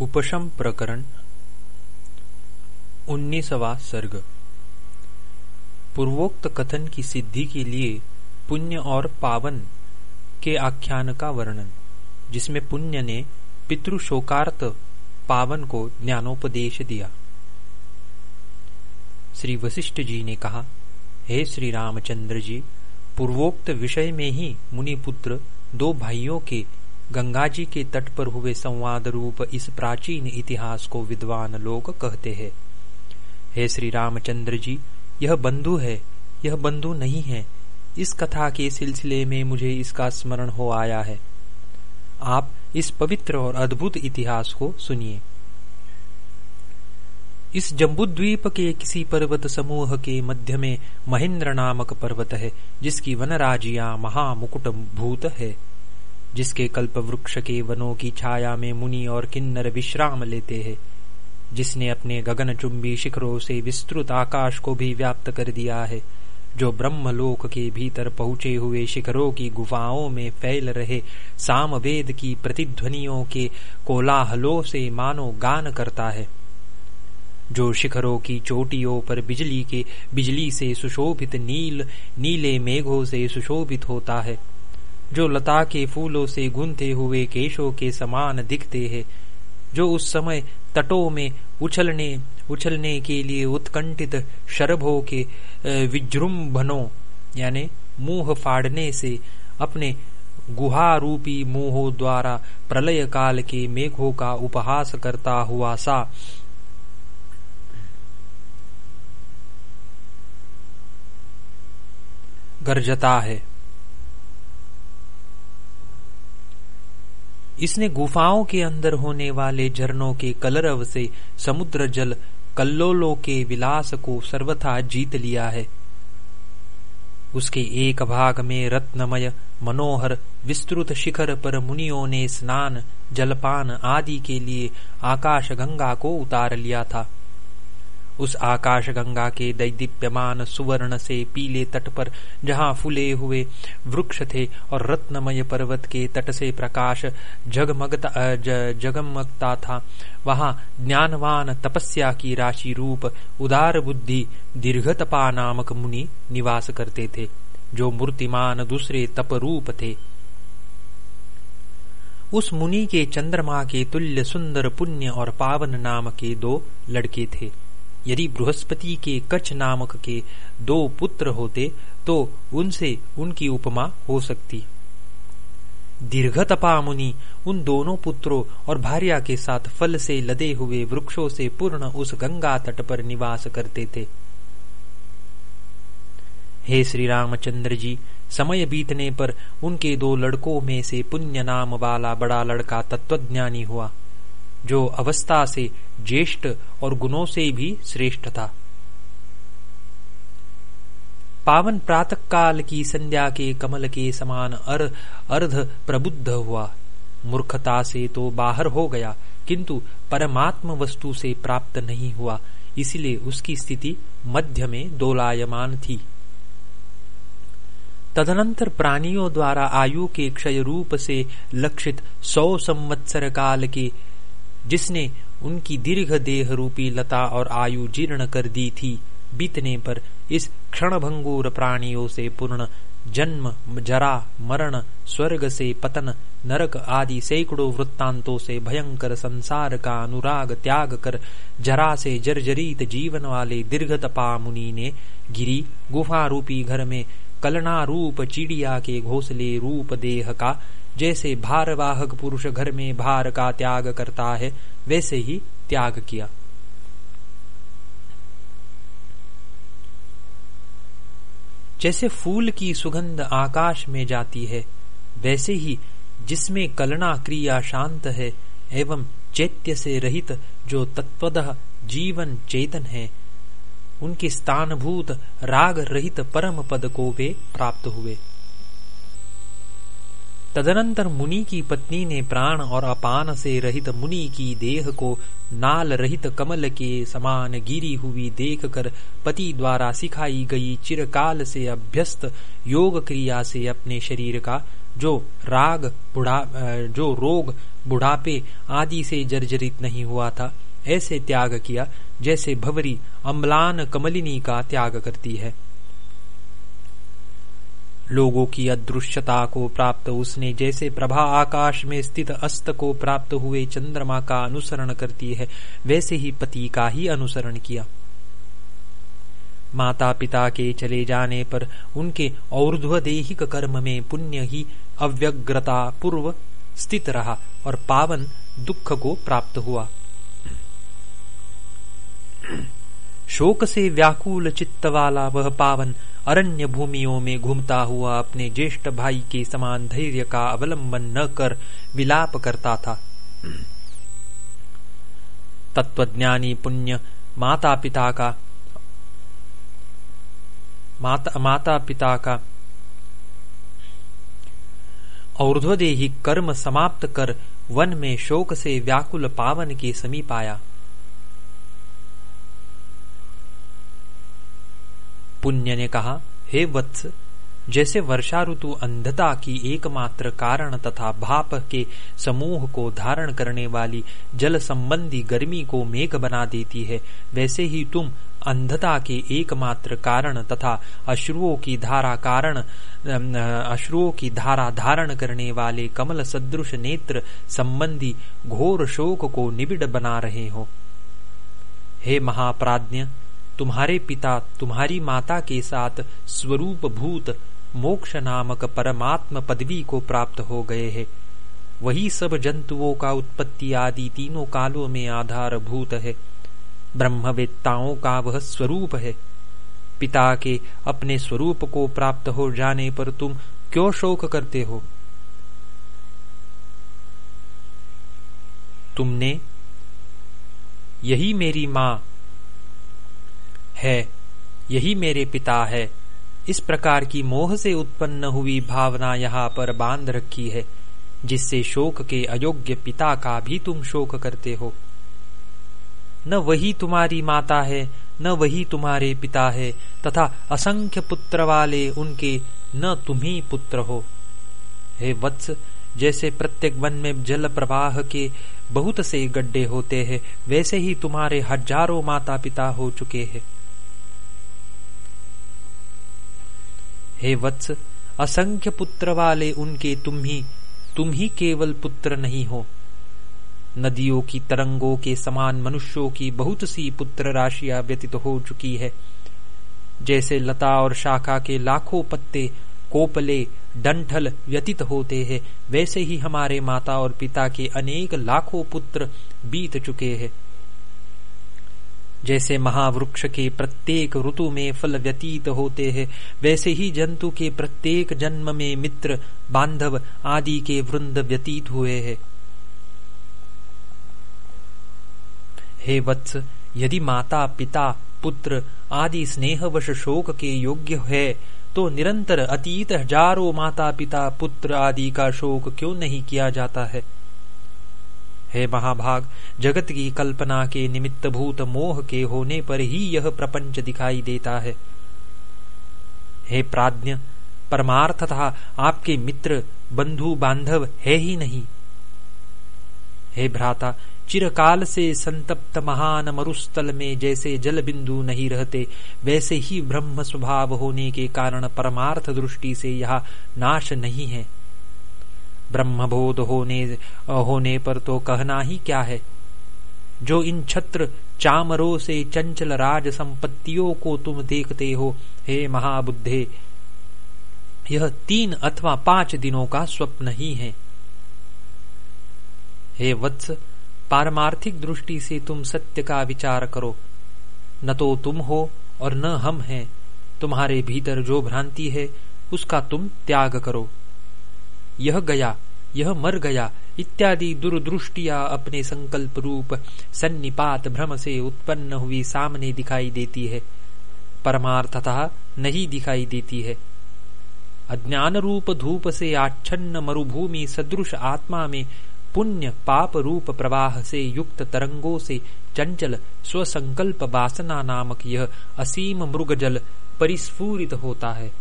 उपशम प्रकरण, उन्नीसवा सर्ग। पूर्वोक्त कथन की सिद्धि के लिए पुण्य और पावन के आख्यान का वर्णन, जिसमें पुण्य ने पितृशोकार्त पावन को ज्ञानोपदेश दिया। श्री वशिष्ठ जी ने कहा, हे श्री रामचंद्र जी, पूर्वोक्त विषय में ही मुनिपुत्र दो भाइयों के गंगा जी के तट पर हुए संवाद रूप इस प्राचीन इतिहास को विद्वान लोग कहते हैं। हे श्री रामचंद्र जी, यह बंधु है, यह बंधु नहीं है। इस कथा के सिलसिले में मुझे इसका स्मरण हो आया है। आप इस पवित्र और अद्भुत इतिहास को सुनिए। इस जम्बुद्वीप के किसी पर्वत समूह के मध्य में महेंद्र नामक पर्वत है, जिसकी वनराजिया महामुकुट भूत है। जिसके कल्प वृक्ष के वनों की छाया में मुनि और किन्नर विश्राम लेते हैं। जिसने अपने गगन चुंबी शिखरों से विस्तृत आकाश को भी व्याप्त कर दिया है, जो ब्रह्मलोक के भीतर पहुँचे हुए शिखरों की गुफाओं में फैल रहे सामवेद की प्रतिध्वनियों के कोलाहलों से मानो गान करता है। जो शिखरों की चोटियों पर बिजली के, बिजली से सुशोभित नील, नीले मेघों से सुशोभित होता है। जो लता के फूलों से गुंथे हुए केशों के समान दिखते हैं, जो उस समय तटों में उछलने उछलने के लिए उत्कंठित शरभों के विजृंभनों यानी मुँह फाड़ने से अपने गुहारूपी मुंहों द्वारा प्रलय काल के मेघों का उपहास करता हुआ सा। गर्जता है। इसने गुफाओं के अंदर होने वाले झरनों के कलरव से समुद्र जल कल्लोलों के विलास को सर्वथा जीत लिया है। उसके एक भाग में रत्नमय, मनोहर, विस्तृत शिखर पर मुनियों ने स्नान, जलपान आदि के लिए आकाश गंगा को उतार लिया था। उस आकाश गंगा के दैदीप्यमान सुवर्ण से पीले तट पर जहाँ फूले हुए वृक्ष थे और रत्नमय पर्वत के तट से प्रकाश जगमगता जगमगता था, वहाँ ज्ञानवान तपस्या की राशि रूप उदार बुद्धि दीर्घतपा नामक मुनि निवास करते थे, जो मूर्तिमान दूसरे तप रूप थे। उस मुनि के चंद्रमा के तुल्य सुंदर पुण्य और पावन नाम के दो लड़के थे। यदि बृहस्पति के कच्छ नामक के दो पुत्र होते तो उनसे उनकी उपमा हो सकती। दीर्घतपा मुनि उन दोनों पुत्रों और भार्या के साथ फल से लदे हुए वृक्षों से पूर्ण उस गंगा तट पर निवास करते थे। हे श्री रामचंद्र जी समय बीतने पर उनके दो लड़कों में से पुण्य नाम वाला बड़ा लड़का तत्वज्ञानी हुआ, जो अवस्था से ज्येष्ठ और गुणों से भी श्रेष्ठ था। पावन प्रातः काल की संध्या के कमल के समान अर, अर्ध प्रबुद्ध हुआ। मूर्खता से तो बाहर हो गया किंतु परमात्म वस्तु से प्राप्त नहीं हुआ इसलिए उसकी स्थिति मध्य में दोलायमान थी। तदनंतर प्राणियों द्वारा आयु के क्षय रूप से लक्षित सौ संवत्सर काल के जिसने उनकी दीर्घ देह रूपी लता और आयु जीर्ण कर दी थी। बीतने पर इस क्षणभंगुर प्राणियों से पूर्ण जन्म, जरा, मरण, स्वर्ग से पतन, नरक आदि सैकड़ों वृत्तांतों से भयंकर संसार का अनुराग त्याग कर जरा से जर्जरित जीवन वाले दीर्घतपा मुनि ने गिरी। गुफा रूपी घर में कलना रूप चिड़िया के घोसले रूप देह का जैसे भारवाहक पुरुष घर में भार का त्याग करता है, वैसे ही त्याग किया। जैसे फूल की सुगंध आकाश में जाती है, वैसे ही जिसमें कलना क्रिया शांत है एवं चैत्य से रहित जो तत्वतः जीवन चेतन है, उनके स्थानभूत राग रहित परम पद को वे प्राप्त हुए। तदनंतर मुनि की पत्नी ने प्राण और अपान से रहित मुनि की देह को नाल रहित कमल के समान गिरी हुई देखकर पति द्वारा सिखाई गई चिरकाल से अभ्यस्त योग क्रिया से अपने शरीर का जो राग, बुढ़ा जो रोग, बुढ़ापे आदि से जर्जरित नहीं हुआ था, ऐसे त्याग किया जैसे भवरी अम्लान कमलिनी का त्याग करती है। लोगों की अदृश्यता को प्राप्त उसने जैसे प्रभा आकाश में स्थित अस्त को प्राप्त हुए चंद्रमा का अनुसरण करती है, वैसे ही पति का ही अनुसरण किया। माता पिता के चले जाने पर उनके और्ध्वदेहिक कर्म में पुण्य ही अव्यग्रता पूर्व स्थित रहा और पावन दुख को प्राप्त हुआ। शोक से व्याकुल चित्त वाला वह पावन अरण्य भूमियों में घूमता हुआ अपने ज्येष्ठ भाई के समान धैर्य का अवलंबन न कर विलाप करता था। तत्वज्ञानी पुण्य माता पिता का माता, माता पिता का और्ध्वदेही कर्म समाप्त कर वन में शोक से व्याकुल पावन के समीप आया। पुण्य ने कहा, हे वत्स, जैसे वर्षा ऋतु अंधता की एकमात्र कारण तथा भाप के समूह को धारण करने वाली जल संबंधी गर्मी को मेघ बना देती है, वैसे ही तुम अंधता के एकमात्र कारण तथा अश्रुओं की धारा कारण अश्रुओं की धारा धारण करने वाले कमल सदृश नेत्र संबंधी घोर शोक को निबिड़ बना रहे हो। हे महाप्राज्ञ तुम्हारे पिता, तुम्हारी माता के साथ स्वरूप भूत मोक्ष नामक परमात्म पदवी को प्राप्त हो गए हैं। वही सब जंतुओं का उत्पत्ति आदि तीनों कालों में आधार भूत है। ब्रह्मवेत्ताओं का वह स्वरूप है। पिता के अपने स्वरूप को प्राप्त हो जाने पर तुम क्यों शोक करते हो? तुमने यही मेरी माँ है। यही मेरे पिता है। इस प्रकार की मोह से उत्पन्न हुई भावना यहाँ पर बाँध रखी है, जिससे शोक के अयोग्य पिता का भी तुम शोक करते हो। न वही तुम्हारी माता है, न वही तुम्हारे पिता है, तथा असंख्य पुत्र वाले उनके न तुम ही पुत्र हो। हे वत्स, जैसे प्रत्येक वन में जल प्रवाह के बहुत से गड्ढे होते हैं, वैसे ही तुम्हारे हज़ारों माता पिता हो चुके हैं। हे वत्स, असंख्य पुत्र वाले उनके तुम ही तुम ही केवल पुत्र नहीं हो। नदियों की तरंगों के समान मनुष्यों की बहुत सी पुत्र राशियाँ व्यतीत हो चुकी है। जैसे लता और शाखा के लाखों पत्ते, कोपले, डंठल व्यतीत होते हैं, वैसे ही हमारे माता और पिता के अनेक लाखों पुत्र बीत चुके हैं। जैसे महावृक्ष के प्रत्येक ऋतु में फल व्यतीत होते हैं, वैसे ही जंतु के प्रत्येक जन्म में मित्र, बांधव आदि के वृंद व्यतीत हुए हैं। हे वत्स, यदि माता, पिता, पुत्र आदि स्नेहवश शोक के योग्य है तो निरंतर अतीत हज़ारों माता पिता पुत्र आदि का शोक क्यों नहीं किया जाता है? हे महाभाग, जगत की कल्पना के निमित्त भूत मोह के होने पर ही यह प्रपंच दिखाई देता है। हे प्राज्ञ परमार्थ तथा आपके मित्र बंधु बांधव है ही नहीं। हे भ्राता, चिरकाल से संतप्त महान मरुस्थल में जैसे जल बिंदु नहीं रहते, वैसे ही ब्रह्म स्वभाव होने के कारण परमार्थ दृष्टि से यह नाश नहीं है। ब्रह्मबोध होने होने पर तो कहना ही क्या है? जो इन छत्र चामरों से चंचल राज संपत्तियों को तुम देखते हो, हे महाबुद्धे, यह तीन अथवा पाँच दिनों का स्वप्न ही है। हे वत्स, पारमार्थिक दृष्टि से तुम सत्य का विचार करो। न तो तुम हो और न हम हैं। तुम्हारे भीतर जो भ्रांति है, उसका तुम त्याग करो। यह गया, यह मर गया, इत्यादि दुर्दृष्टिया अपने संकल्प रूप सन्निपात भ्रम से उत्पन्न हुई सामने दिखाई देती है। परमार्थतः नहीं दिखाई देती है। अज्ञान रूप धूप से आच्छन्न मरुभूमि सदृश आत्मा में पुण्य पाप रूप प्रवाह से युक्त तरंगों से चंचल स्वसंकल्प वासना नामक यह असीम मृगजल परिस्फूरित होता है।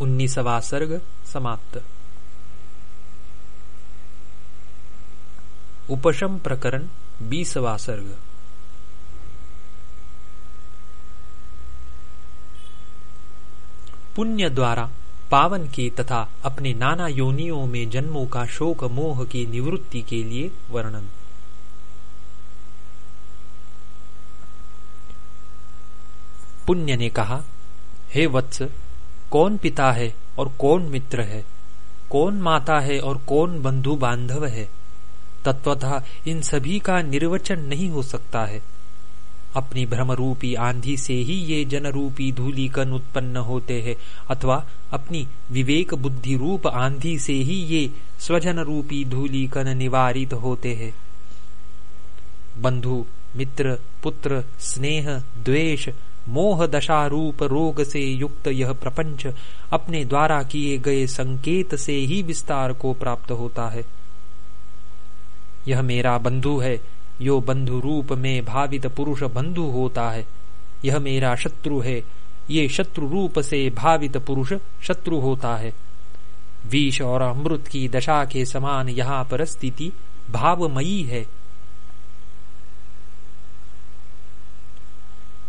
उन्नीसवा सर्ग समाप्त। उपशम प्रकरण बीसवा सर्ग। पुण्य द्वारा पावन के तथा अपने नाना योनियों में जन्मों का शोक मोह की निवृत्ति के लिए वर्णन। पुण्य ने कहा, हे वत्स, कौन पिता है और कौन मित्र है? कौन माता है और कौन बंधु बांधव है? तत्वतः इन सभी का निर्वचन नहीं हो सकता है। अपनी भ्रम रूपी आंधी से ही ये जन रूपी धूलिकन उत्पन्न होते हैं, अथवा अपनी विवेक बुद्धि रूप आंधी से ही ये स्वजन रूपी धूलिकन निवारित होते हैं। बंधु, मित्र, पुत्र, स्नेह, द्वेष मोह दशा रूप रोग से युक्त यह प्रपंच अपने द्वारा किए गए संकेत से ही विस्तार को प्राप्त होता है। यह मेरा बंधु है, यो बंधु रूप में भावित पुरुष बंधु होता है। यह मेरा शत्रु है, ये शत्रु रूप से भावित पुरुष शत्रु होता है। विष और अमृत की दशा के समान यहाँ पर स्थिति भावमयी है।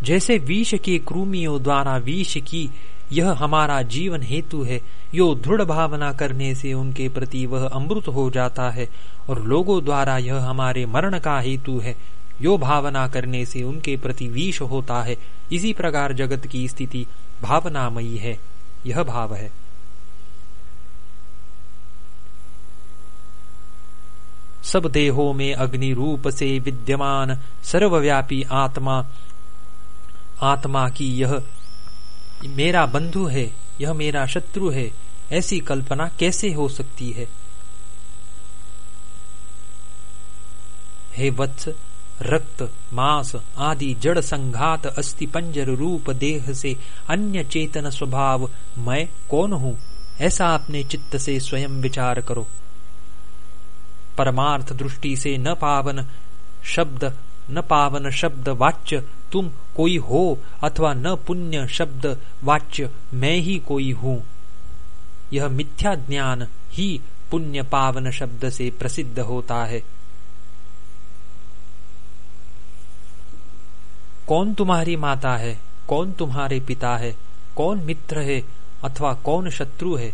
जैसे विष के क्रूमियों द्वारा विष की यह हमारा जीवन हेतु है, यो दृढ़ भावना करने से उनके प्रति वह अमृत हो जाता है और लोगों द्वारा यह हमारे मरण का हेतु है। यो भावना करने से उनके प्रति विष होता है। इसी प्रकार जगत की स्थिति भावनामयी है। यह भाव है। सब देहों में अग्नि रूप से विद्यमान सर्वव्यापी आत्मा आत्मा की यह मेरा बंधु है, यह मेरा शत्रु है, ऐसी कल्पना कैसे हो सकती है? हे वत्स, रक्त, मांस आदि जड़ संघात अस्थि पंजर रूप देह से अन्य चेतन स्वभाव मैं कौन हूँ? ऐसा अपने चित्त से स्वयं विचार करो। परमार्थ दृष्टि से न पावन शब्द, न पावन शब्द वाच्य तुम कोई हो अथवा न पुण्य, शब्द, वाच्य, मैं ही कोई हूँ। यह मिथ्या ज्ञान ही पुण्य पावन शब्द से प्रसिद्ध होता है। कौन तुम्हारी माता है? कौन तुम्हारे पिता है? कौन मित्र है अथवा कौन शत्रु है?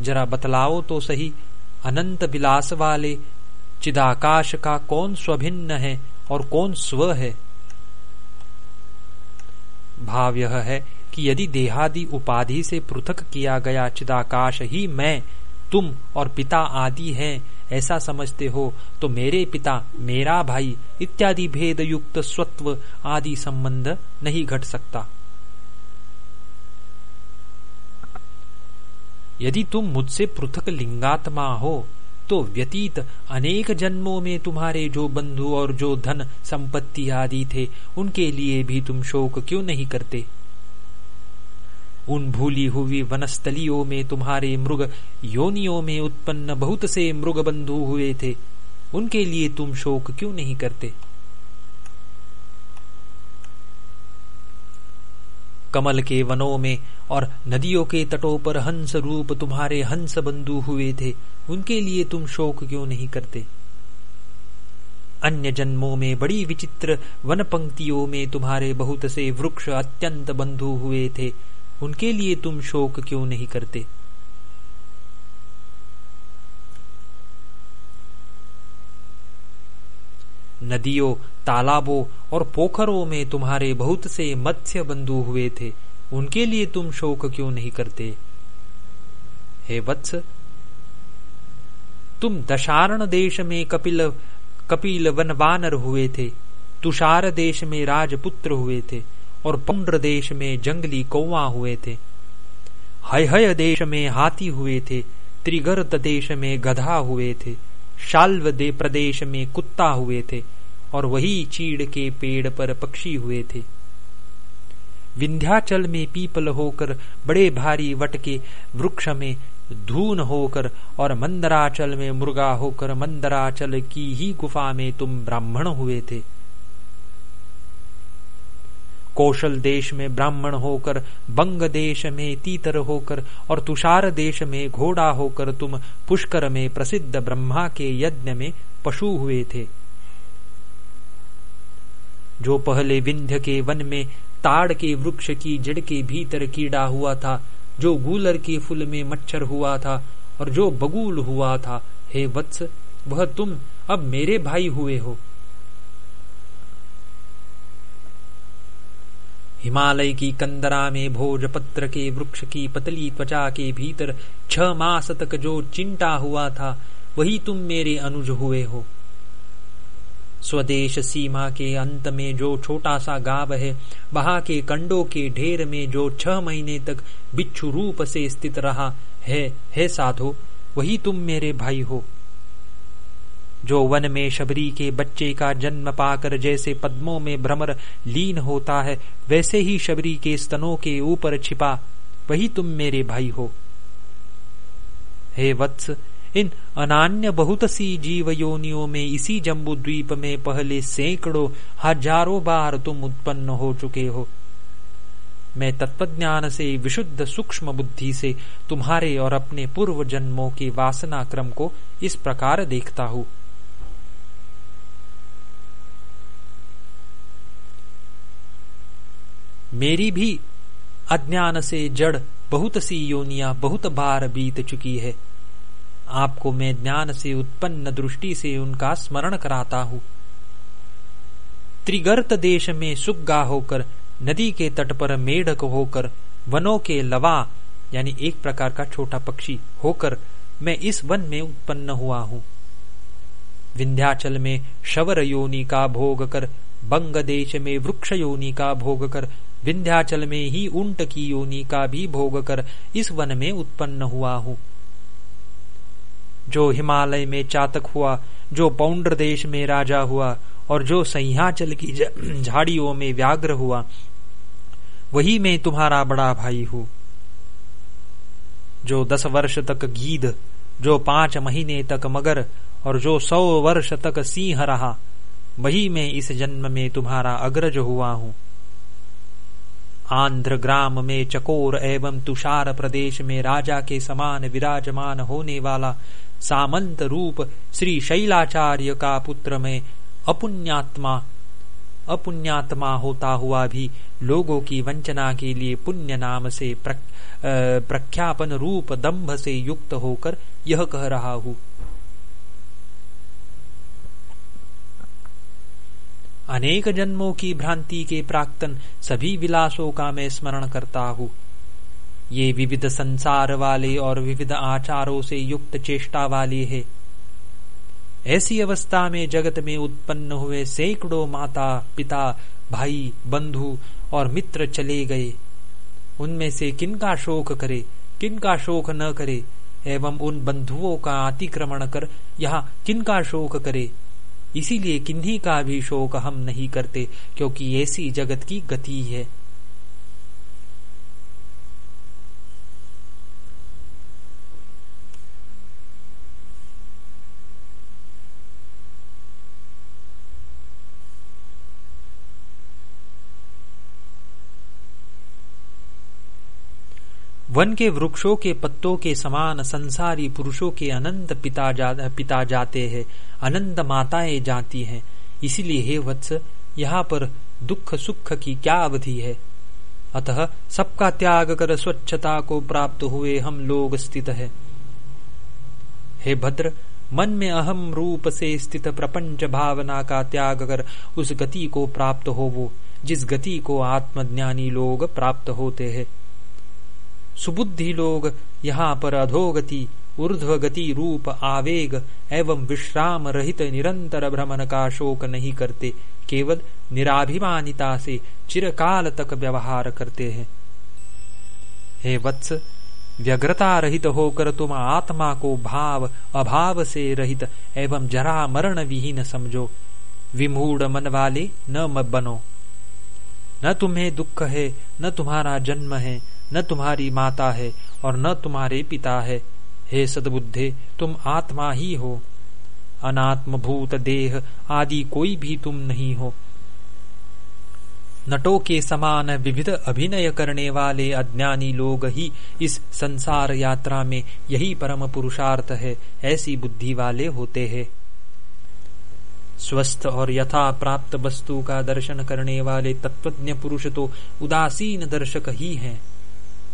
जरा बतलाओ तो सही। अनंत विलास वाले चिदाकाश का कौन स्वभिन्न है और कौन स्व है? भाव यह है कि यदि देहादि उपाधि से पृथक किया गया चिदाकाश ही मैं, तुम और पिता आदि हैं, ऐसा समझते हो तो मेरे पिता, मेरा भाई इत्यादि भेद युक्त स्वत्व आदि संबंध नहीं घट सकता। यदि तुम मुझसे पृथक लिंगात्मा हो तो व्यतीत अनेक जन्मों में तुम्हारे जो बंधु और जो धन संपत्ति आदि थे, उनके लिए भी तुम शोक क्यों नहीं करते? उन भूली हुई वनस्थलियों में तुम्हारे मृग, योनियों में उत्पन्न बहुत से मृग बंधु हुए थे, उनके लिए तुम शोक क्यों नहीं करते? कमल के वनों में और नदियों के तटों पर हंस रूप तुम्हारे हंस बंधु हुए थे। उनके लिए तुम शोक क्यों नहीं करते? अन्य जन्मों में बड़ी विचित्र वन पंक्तियों में तुम्हारे बहुत से वृक्ष अत्यंत बंधु हुए थे। उनके लिए तुम शोक क्यों नहीं करते? नदियों, तालाबों और पोखरों में तुम्हारे बहुत से मत्स्य बंधु हुए थे। उनके लिए तुम शोक क्यों नहीं करते? हे वत्स, तुम दशारण देश में कपिल कपिल वनवानर हुए थे, तुषार देश में राजपुत्र हुए थे और पौंड्र देश में जंगली कौवा हुए थे। हय हय देश में हाथी हुए थे, त्रिगर्त देश में गधा हुए थे। शाल्व दे प्रदेश में कुत्ता हुए थे और वही चीड़ के पेड़ पर पक्षी हुए थे। विंध्याचल में पीपल होकर बड़े भारी वट के वृक्ष में धून होकर और मंदराचल में मुर्गा होकर मंदराचल की ही गुफा में तुम ब्राह्मण हुए थे। कौशल देश में ब्राह्मण होकर, बंग देश में तीतर होकर, और तुषार देश में घोड़ा होकर तुम पुष्कर में प्रसिद्ध ब्रह्मा के यज्ञ में पशु हुए थे। जो पहले विंध्य के वन में ताड़ के वृक्ष की जड़ के भीतर कीड़ा हुआ था, जो गूलर के फूल में मच्छर हुआ था, और जो बगूल हुआ था, हे वत्स, वह तुम अब मेरे भाई हुए हो। हिमालय की कंदरा में भोजपत्र के वृक्ष की पतली त्वचा के भीतर छह मास तक जो चिंटा हुआ था, वही तुम मेरे अनुज हुए हो। स्वदेश सीमा के अंत में जो छोटा सा गाँव है, वहाँ के कंडों के ढेर में जो छह महीने तक बिच्छू रूप से स्थित रहा, है है साधो, वही तुम मेरे भाई हो। जो वन में शबरी के बच्चे का जन्म पाकर जैसे पद्मों में भ्रमर लीन होता है, वैसे ही शबरी के स्तनों के ऊपर छिपा, वही तुम मेरे भाई हो। हे वत्स, इन अनान्य बहुत सी जीव योनियों में इसी जम्बू द्वीप में पहले सैकड़ों, हज़ारों बार तुम उत्पन्न हो चुके हो। मैं तत्वज्ञान से, विशुद्ध सूक्ष्म बुद्धि से तुम्हारे और अपने पूर्व जन्मों के वासना क्रम को इस प्रकार देखता हूँ। मेरी भी अज्ञान से जड़ बहुत सी योनिया बहुत बार बीत चुकी है। आपको मैं ज्ञान से उत्पन्न दृष्टि से उनका स्मरण कराता हूँ। त्रिगर्त देश में सुग्गा होकर, नदी के तट पर मेढक होकर, वनों के लवा, यानी एक प्रकार का छोटा पक्षी होकर मैं इस वन में उत्पन्न हुआ हूँ। विंध्याचल में शवर योनि का भोग कर, बंग देश में वृक्ष योनि का भोग कर विंध्याचल में ही ऊँट की योनि का भी भोग कर इस वन में उत्पन्न हुआ हूँ। जो हिमालय में चातक हुआ, जो पौंड्र देश में राजा हुआ, और जो सह्याचल की झाड़ियों में व्याग्र हुआ, वही मैं तुम्हारा बड़ा भाई हूँ। जो दस वर्ष तक गीध, जो पाँच महीने तक मगर, और जो सौ वर्ष तक सिंह रहा, वही मैं इस जन्म में तुम्हारा अग्रज हुआ हूँ। आंध्र ग्राम में चकोर एवं तुषार प्रदेश में राजा के समान विराजमान होने वाला सामंत रूप श्री शैलाचार्य का पुत्र में अपुण्यात्मा अपुण्यात्मा होता हुआ भी लोगों की वंचना के लिए पुण्य नाम से प्रख्यापन रूप दंभ से युक्त होकर यह कह रहा हूँ। अनेक जन्मों की भ्रांति के प्राक्तन सभी विलासों का मैं स्मरण करता हूँ। ये विविध संसार वाले और विविध आचारों से युक्त चेष्टा वाले है। ऐसी अवस्था में जगत में उत्पन्न हुए सैकड़ों माता, पिता, भाई, बंधु और मित्र चले गए। उनमें से किनका शोक करे किनका शोक न करे, एवं उन बंधुओं का अतिक्रमण कर यहाँ किनका शोक करे? इसीलिए किन्हीं का भी शोक हम नहीं करते क्योंकि ऐसी जगत की गति है। वन के वृक्षों के पत्तों के समान संसारी पुरुषों के अनंत पिता जा, पिता जाते हैं अनंत माताएँ जाती हैं। इसीलिए हे वत्स यहाँ पर दुख सुख की क्या अवधि है? अतः सबका त्याग कर स्वच्छता को प्राप्त हुए हम लोग स्थित है। हे भद्र मन में अहम रूप से स्थित प्रपंच भावना का त्याग कर उस गति को प्राप्त हो वो जिस गति को आत्मज्ञानी लोग प्राप्त होते हैं। सुबुद्धि लोग यहाँ पर अधोगति ऊर्ध्व गति रूप आवेग एवं विश्राम रहित निरंतर भ्रमण का शोक नहीं करते, केवल निराभिमानिता से चिरकाल तक व्यवहार करते हैं। हे वत्स, व्यग्रता रहित होकर तुम आत्मा को भाव, अभाव से रहित एवं जरा मरण विहीन समझो। विमूढ़ मन वाले न बनो। न तुम्हें दुख है, न तुम्हारा जन्म है न तुम्हारी माता है और न तुम्हारे पिता है। हे सदबुद्धे, तुम आत्मा ही हो। अनात्म भूत देह आदि कोई भी तुम नहीं हो। नटों के समान विविध अभिनय करने वाले अज्ञानी लोग ही इस संसार यात्रा में यही परम पुरुषार्थ है, ऐसी बुद्धि वाले होते हैं। स्वस्थ और यथा प्राप्त वस्तु का दर्शन करने वाले तत्वज्ञ पुरुष तो उदासीन दर्शक ही हैं।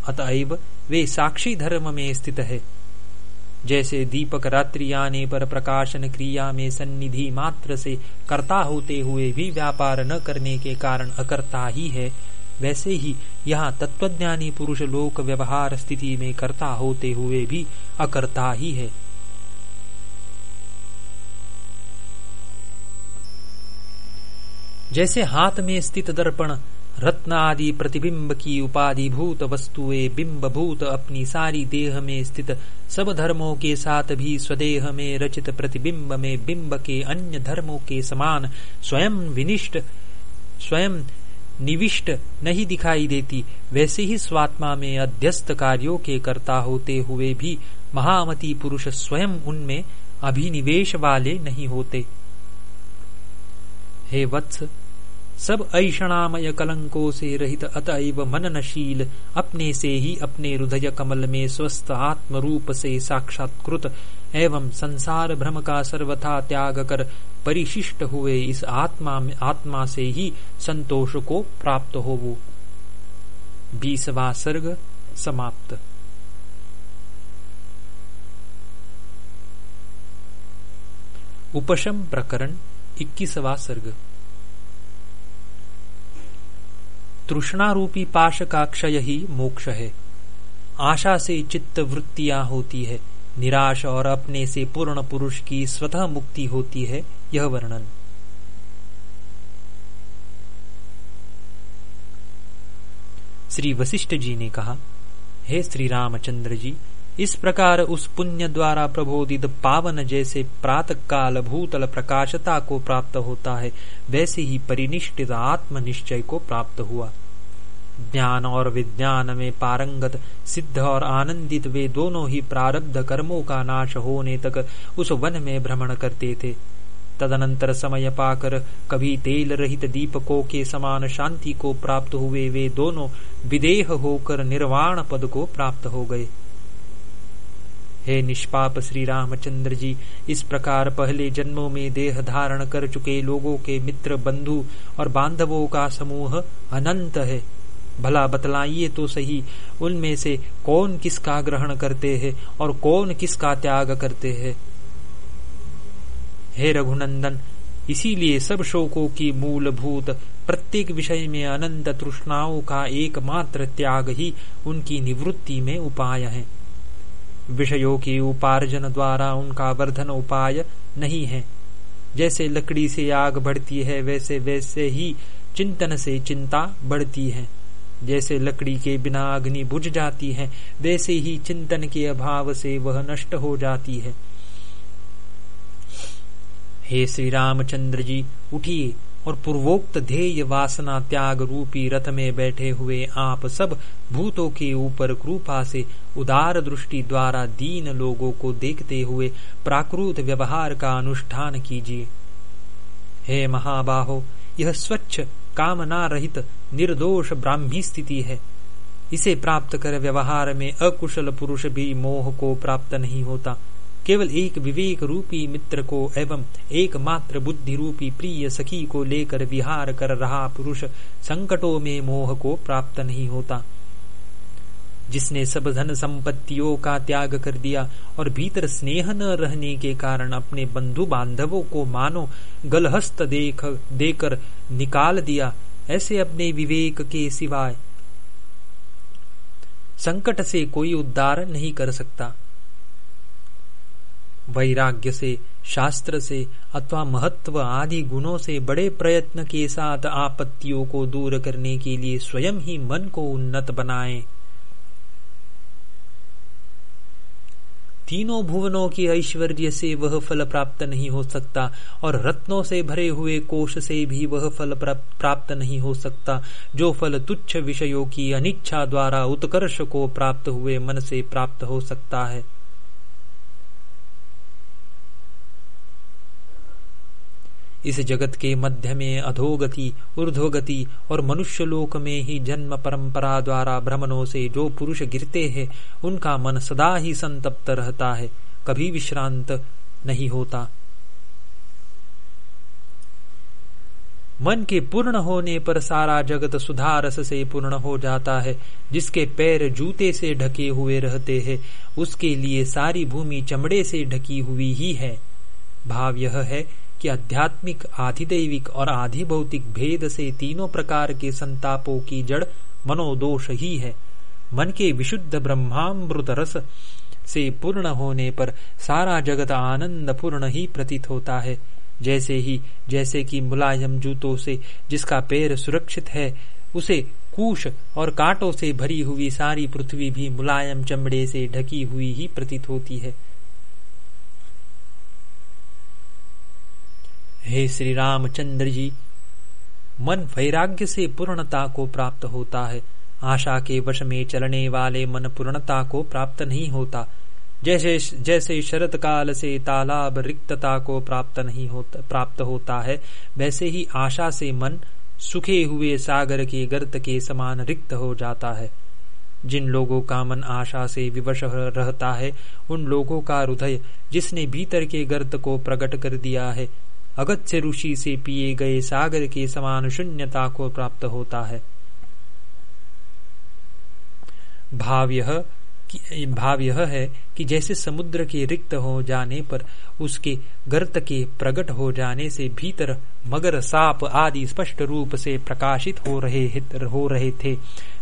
अतएव वे साक्षी धर्म में स्थित है। जैसे दीपक रात्रि आने पर प्रकाशन क्रिया में सन्निधि मात्र से कर्ता होते हुए भी व्यापार न करने के कारण अकर्ता ही है, वैसे ही यहाँ तत्वज्ञानी पुरुष लोक व्यवहार स्थिति में कर्ता होते हुए भी अकर्ता ही है। जैसे हाथ में स्थित दर्पण रत्न आदि प्रतिबिंब की उपाधि भूत वस्तुएँ बिंब भूत अपनी सारी देह में स्थित सब धर्मों के साथ भी स्वदेह में रचित प्रतिबिंब में बिंब के अन्य धर्मों के समान स्वयं विनिष्ट, स्वयं निविष्ट नहीं दिखाई देती। वैसे ही स्वात्मा में अध्यस्त कार्यों के कर्ता होते हुए भी महामती पुरुष स्वयं उनमें अभिनिवेश वाले नहीं होते। हे वत्स सब ऐषणामय कलंकों से रहित अतएव मननशील, अपने से ही अपने हृदय कमल में स्वस्थ आत्म रूप से साक्षात्कृत, एवं संसार भ्रम का सर्वथा त्याग कर परिशिष्ट हुए इस आत्मा में आत्मा से ही संतोष को प्राप्त हो वो बीसवा सर्ग समाप्त। उपशम प्रकरण इक्कीसवा सर्ग। तृष्णा रूपी पाश का क्षय ही मोक्ष है। आशा से चित्त वृत्तियाँ होती है। निराश और अपने से पूर्ण पुरुष की स्वतः मुक्ति होती है, यह वर्णन। श्री वशिष्ठ जी ने कहा, हे श्री रामचंद्र जी इस प्रकार उस पुण्य द्वारा प्रबोधित पावन जैसे प्रात काल भूतल प्रकाशता को प्राप्त होता है, वैसे ही परिनिष्ठित आत्म निश्चय को प्राप्त हुआ। ज्ञान और विज्ञान में पारंगत, सिद्ध और आनंदित वे दोनों ही प्रारब्ध कर्मों का नाश होने तक उस वन में भ्रमण करते थे। तदनंतर समय पाकर कभी तेल रहित दीपकों के समान शांति को प्राप्त हुए वे दोनों विदेह होकर निर्वाण पद को प्राप्त हो गए। हे निष्पाप श्री रामचंद्र जी, इस प्रकार पहले जन्मों में देह धारण कर चुके लोगों के मित्र बंधु और बांधवों का समूह अनंत है। भला बतलाइए तो सही, उनमें से कौन किसका ग्रहण करते हैं और कौन किसका त्याग करते हैं? हे रघुनंदन, इसीलिए सब शोकों की मूलभूत, प्रत्येक विषय में अनंत तृष्णाओं का एकमात्र त्याग ही उनकी निवृत्ति में उपाय है। विषयों के उपार्जन द्वारा उनका वर्धन उपाय नहीं है। जैसे लकड़ी से आग बढ़ती है, वैसे वैसे ही चिंतन से चिंता बढ़ती है। जैसे लकड़ी के बिना अग्नि बुझ जाती है, वैसे ही चिंतन के अभाव से वह नष्ट हो जाती है। हे श्री रामचंद्र जी, उठिए। और पूर्वोक्त ध्येय वासना त्याग रूपी रथ में बैठे हुए आप सब भूतों के ऊपर कृपा से उदार दृष्टि द्वारा दीन लोगों को देखते हुए प्राकृत व्यवहार का अनुष्ठान कीजिए। हे महाबाहो, यह स्वच्छ कामना रहित निर्दोष ब्राह्मी स्थिति है। इसे प्राप्त कर व्यवहार में अकुशल पुरुष भी मोह को प्राप्त नहीं होता। केवल एक विवेक रूपी मित्र को एवं एकमात्र बुद्धि रूपी प्रिय सखी को लेकर विहार कर रहा पुरुष संकटों में मोह को प्राप्त नहीं होता। जिसने सब धन संपत्तियों का त्याग कर दिया और भीतर स्नेह न रहने के कारण अपने बंधु बांधवों को मानो गलहस्त देख, देकर निकाल दिया, ऐसे अपने विवेक के सिवाय संकट से कोई उद्धार नहीं कर सकता। वैराग्य से, शास्त्र से अथवा महत्व आदि गुणों से बड़े प्रयत्न के साथ आपत्तियों को दूर करने के लिए स्वयं ही मन को उन्नत बनाएँ। तीनों भुवनों की ऐश्वर्य से वह फल प्राप्त नहीं हो सकता और रत्नों से भरे हुए कोष से भी वह फल प्राप्त नहीं हो सकता, जो फल तुच्छ विषयों की अनिच्छा द्वारा उत्कर्ष को प्राप्त हुए मन से प्राप्त हो सकता है। इस जगत के मध्य में अधोगति, ऊर्ध्वगति और मनुष्य लोक में ही जन्म परंपरा द्वारा भ्रमणों से जो पुरुष गिरते हैं, उनका मन सदा ही संतप्त रहता है। कभी विश्रांत नहीं होता। मन के पूर्ण होने पर सारा जगत सुधारस से पूर्ण हो जाता है, जिसके पैर जूते से ढके हुए रहते हैं, उसके लिए सारी भूमि चमड़े से ढकी हुई ही है। भाव यह है कि आध्यात्मिक, आधिदैविक और आधि भौतिक भेद से तीनों प्रकार के संतापों की जड़ मनोदोष ही है। मन के विशुद्ध ब्रह्मामृत रस से पूर्ण होने पर सारा जगत आनंद पूर्ण ही प्रतीत होता है। जैसे ही, जैसे कि मुलायम जूतों से जिसका पैर सुरक्षित है, उसे कूश और कांटों से भरी हुई सारी पृथ्वी भी मुलायम चमड़े से ढकी हुई ही प्रतीत होती है। हे श्री रामचंद्र जी, मन वैराग्य से पूर्णता को प्राप्त होता है। आशा के वश में चलने वाले मन पूर्णता को प्राप्त नहीं होता। जैसे जैसे शरत काल से तालाब रिक्तता को प्राप्त नहीं होता, प्राप्त होता है, वैसे ही आशा से मन सुखे हुए सागर के गर्त के समान रिक्त हो जाता है। जिन लोगों का मन आशा से विवश रहता है, उन लोगों का हृदय जिसने भीतर के गर्त को प्रकट कर दिया है अगत्य ऋषि से पिए गए सागर के समान शून्यता को प्राप्त होता है। भाव यह है कि जैसे समुद्र के रिक्त हो जाने पर उसके गर्त के प्रकट हो जाने से भीतर मगर साप आदि स्पष्ट रूप से प्रकाशित हो रहे हो रहे थे,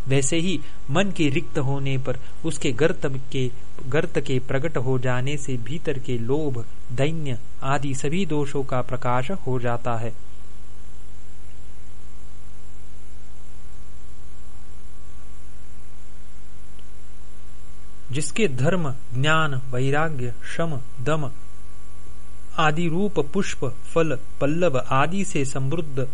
वैसे ही मन के रिक्त होने पर उसके गर्त के गर्त के प्रकट हो जाने से भीतर के लोभ, दैन्य आदि सभी दोषों का प्रकाश हो जाता है। जिसके धर्म, ज्ञान, वैराग्य, शम, दम आदि रूप, पुष्प, फल, पल्लव आदि से समृद्ध,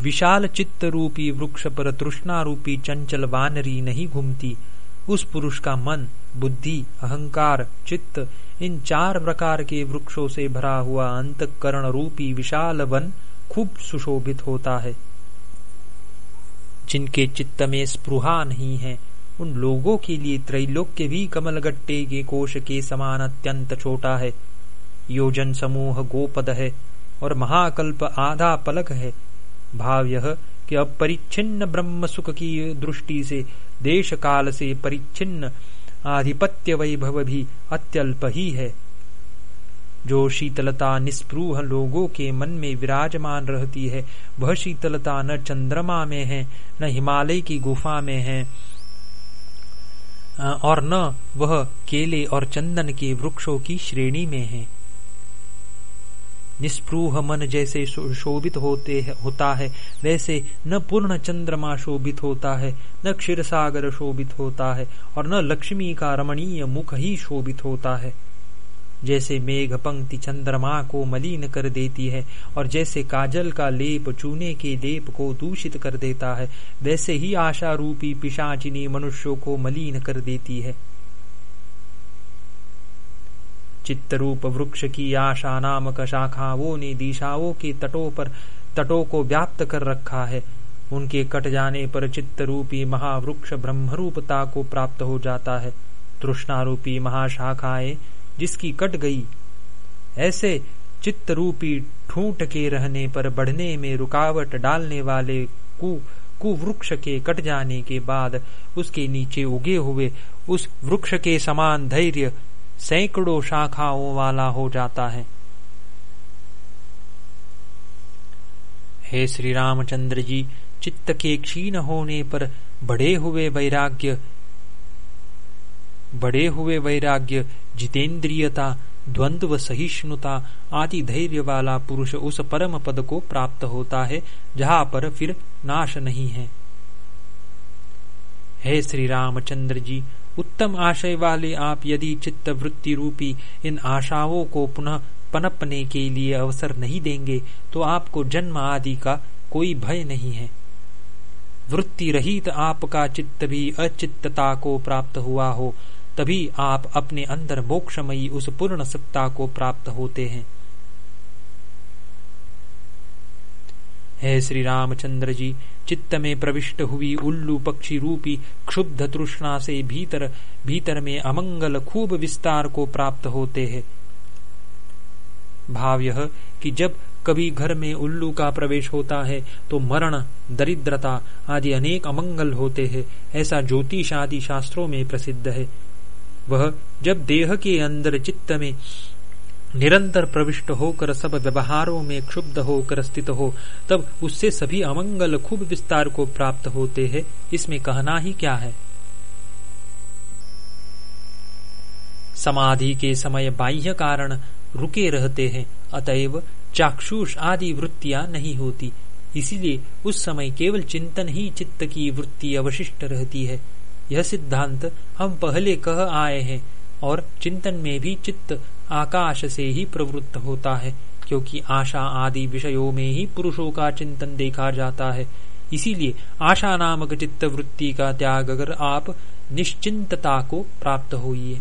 विशाल चित्त रूपी वृक्ष पर तृष्णा रूपी चंचल वानरी नहीं घूमती, उस पुरुष का मन बुद्धि, अहंकार, चित्त, इन चार प्रकार के वृक्षों से भरा हुआ अंतकरण रूपी विशाल वन खूब सुशोभित होता है। जिनके चित्त में स्पृहा नहीं है, उन लोगों के लिए त्रैलोक्य भी कमलगट्टे के कोश के समान अत्यंत छोटा है। योजन समूह गोपद है और महाकल्प आधा पलक है। भाव यह कि अपरिच्छिन्न ब्रह्म सुख की दृष्टि से देश काल से परिच्छिन्न आधिपत्य वैभव भी अत्यल्प ही। है जो शीतलता निस्पृह लोगों के मन में विराजमान रहती है, वह शीतलता न चंद्रमा में है, न हिमालय की गुफा में है और न वह केले और चंदन के वृक्षों की श्रेणी में है। निस्पृह मन जैसे शोभित होते होता है, वैसे न पूर्ण चंद्रमा शोभित होता है, न क्षीर सागर शोभित होता है, और न लक्ष्मी का रमणीय मुख ही शोभित होता है। जैसे मेघ पंक्ति चंद्रमा को मलिन कर देती है, और जैसे काजल का लेप चूने के लेप को दूषित कर देता है, वैसे ही आशा रूपी पिशाचिनी मनुष्यों को मलिन कर देती है। चित्तरूप वृक्ष की आशा नामक शाखाओं ने दिशाओं के तटों पर तटों को व्याप्त कर रखा है। उनके कट जाने पर चित्त रूपी महावृक्ष ब्रह्मरूपता को प्राप्त हो जाता है। तृष्णारूपी महाशाखाएँ जिसकी कट गई, ऐसे चित्त रूपी ठूंठ के रहने पर बढ़ने में रुकावट डालने वाले कु कुवृक्ष के कट जाने के बाद उसके नीचे उगे हुए उस वृक्ष के समान धैर्य सैकड़ों शाखाओं वाला हो जाता है। हे श्री रामचंद्र जी, चित्त के क्षीण होने पर बढ़े हुए वैराग्य, बढ़े हुए वैराग्य, जितेंद्रियता, द्वंद्व, सहिष्णुता आदि धैर्य वाला पुरुष उस परम पद को प्राप्त होता है, जहाँ पर फिर नाश नहीं है। हे श्री रामचंद्र जी उत्तम आशय वाले आप यदि चित्त वृत्ति रूपी इन आशाओं को पुनः पनपने के लिए अवसर नहीं देंगे तो आपको जन्म आदि का कोई भय नहीं है। वृत्ति रहित आपका चित्त भी अचित्तता को प्राप्त हुआ हो, तभी आप अपने अंदर मोक्षमयी उस पूर्ण सत्ता को प्राप्त होते हैं। है श्री रामचंद्र जी चित्त में प्रविष्ट हुई उल्लू पक्षी रूपी क्षुब्ध तृष्णा से भीतर भीतर में अमंगल खूब विस्तार को प्राप्त होते हैं। भाव यह कि जब कभी घर में उल्लू का प्रवेश होता है तो मरण, दरिद्रता आदि अनेक अमंगल होते हैं, ऐसा ज्योतिष आदि शास्त्रों में प्रसिद्ध है। वह जब देह के अंदर चित्त में निरंतर प्रविष्ट होकर सब व्यवहारों में क्षुब्ध होकर स्थित हो, तब उससे सभी अमंगल खूब विस्तार को प्राप्त होते हैं। इसमें कहना ही क्या है? समाधि के समय बाह्य कारण रुके रहते हैं, अतएव चाक्षुष आदि वृत्तियाँ नहीं होती। इसीलिए उस समय केवल चिंतन ही चित्त की वृत्ति अवशिष्ट रहती है। यह सिद्धांत हम पहले कह आए हैं, और चिंतन में भी चित्त आकाश से ही प्रवृत्त होता है, क्योंकि आशा आदि विषयों में ही पुरुषों का चिंतन देखा जाता है। इसीलिए आशा नामक चित्त वृत्ति का त्याग अगर आप निश्चिंतता को प्राप्त होइए।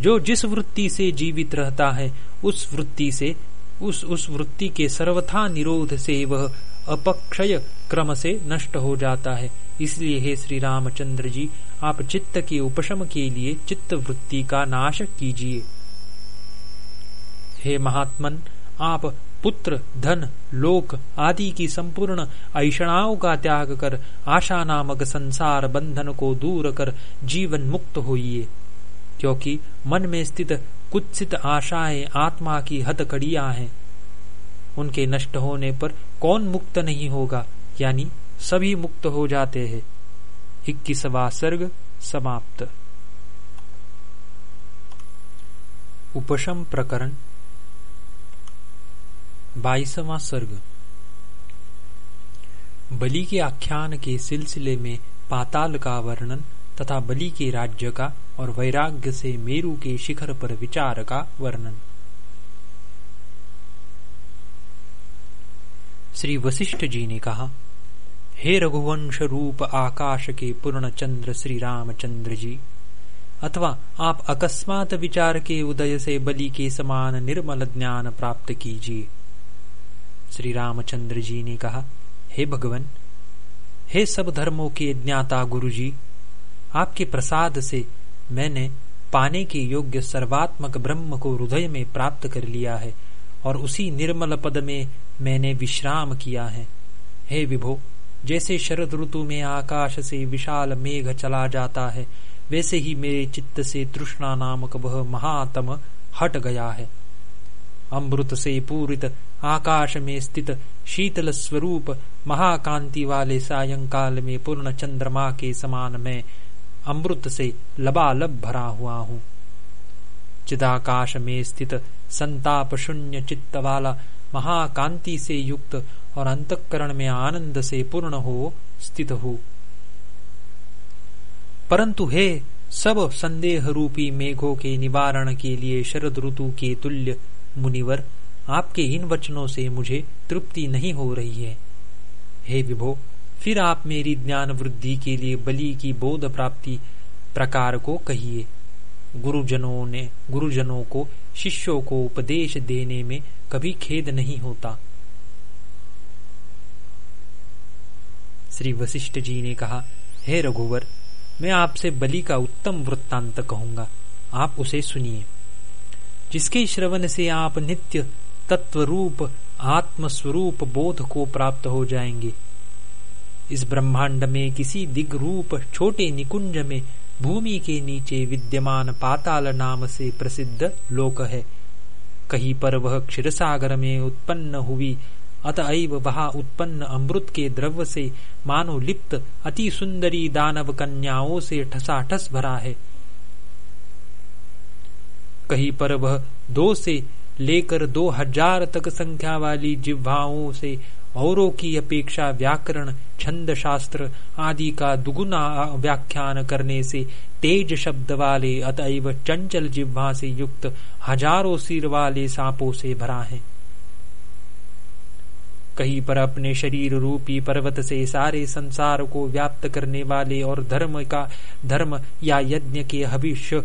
जो जिस वृत्ति से जीवित रहता है, उस वृत्ति से, उस उस वृत्ति के सर्वथा निरोध से वह अपक्षय क्रम से नष्ट हो जाता है। इसलिए हे श्री रामचंद्र जी आप चित्त के उपशम के लिए चित्त वृत्ति का नाश कीजिए। हे महात्मन, आप पुत्र, धन, लोक आदि की संपूर्ण ऐषणाओं का त्याग कर आशा नामक संसार बंधन को दूर कर जीवन मुक्त होइए। क्योंकि मन में स्थित कुत्सित आशाएँ आत्मा की हथकड़ियाँ हैं। उनके नष्ट होने पर कौन मुक्त नहीं होगा, यानी सभी मुक्त हो जाते हैं। इक्कीसवा सर्ग समाप्त। उपशम प्रकरण। बाईसवा सर्ग बलि के आख्यान के सिलसिले में पाताल का वर्णन तथा बलि के राज्य का और वैराग्य से मेरु के शिखर पर विचार का वर्णन। श्री वशिष्ठ जी ने कहा हे रघुवंश रूप आकाश के पूर्ण चंद्र श्री रामचंद्र जी अथवा आप अकस्मात विचार के उदय से बलि के समान निर्मल ज्ञान प्राप्त कीजिए। श्री रामचंद्र जी ने कहा, हे भगवान, हे सब धर्मों के ज्ञाता गुरु जी आपके प्रसाद से मैंने पाने के योग्य सर्वात्मक ब्रह्म को हृदय में प्राप्त कर लिया है, और उसी निर्मल पद में मैंने विश्राम किया है। हे विभो जैसे शरद ऋतु में आकाश से विशाल मेघ चला जाता है, वैसे ही मेरे चित्त से तृष्णा नामक वह महातम हट गया है। अमृत से पूरित आकाश में स्थित शीतल स्वरूप महाकांति वाले सायंकाल में पूर्ण चंद्रमा के समान मैं अमृत से लबालब भरा हुआ हूँ। चिदाकाश में स्थित संताप शून्य चित्त वाला महाकांति से युक्त और अंतकरण में आनंद से पूर्ण हो, स्थित हो। परंतु हे, सब संदेह रूपी मेघों के निवारण के लिए शरद ऋतु के तुल्य मुनिवर, आपके इन वचनों से मुझे तृप्ति नहीं हो रही है। हे विभो, फिर आप मेरी ज्ञान वृद्धि के लिए बलि की बोध प्राप्ति प्रकार को कहिए। गुरुजनों ने, गुरुजनों को, शिष्यों को उपदेश देने में कभी खेद नहीं होता। श्री वशिष्ठ जी ने कहा, हे रघुवर, मैं आपसे बलि का उत्तम वृत्तांत कहूँगा। आप उसे सुनिए। जिसके श्रवण से आप नित्य तत्व रूप आत्मस्वरूप बोध को प्राप्त हो जाएँगे। इस ब्रह्मांड में किसी दिग रूप छोटे निकुंज में भूमि के नीचे विद्यमान पाताल नाम से प्रसिद्ध लोक है। कहीं पर वह क्षीरसागर में उत्पन्न हुई अतएव वहाँ उत्पन्न अमृत के द्रव्य से मानो लिप्त अति सुंदरी दानव कन्याओं से ठसाठस भरा है। कहीं पर वह दो से लेकर दो हज़ार तक संख्या वाली जिह्वाओं से औरों की अपेक्षा व्याकरण छंद शास्त्र आदि का दुगुना व्याख्यान करने से तेज शब्द वाले अतएव चंचल जिह्वा से युक्त हज़ारों सिर वाले सांपों से भरा है। कहीं पर अपने शरीर रूपी पर्वत से सारे संसार को व्याप्त करने वाले और धर्म का, धर्म या यज्ञ के हविष्य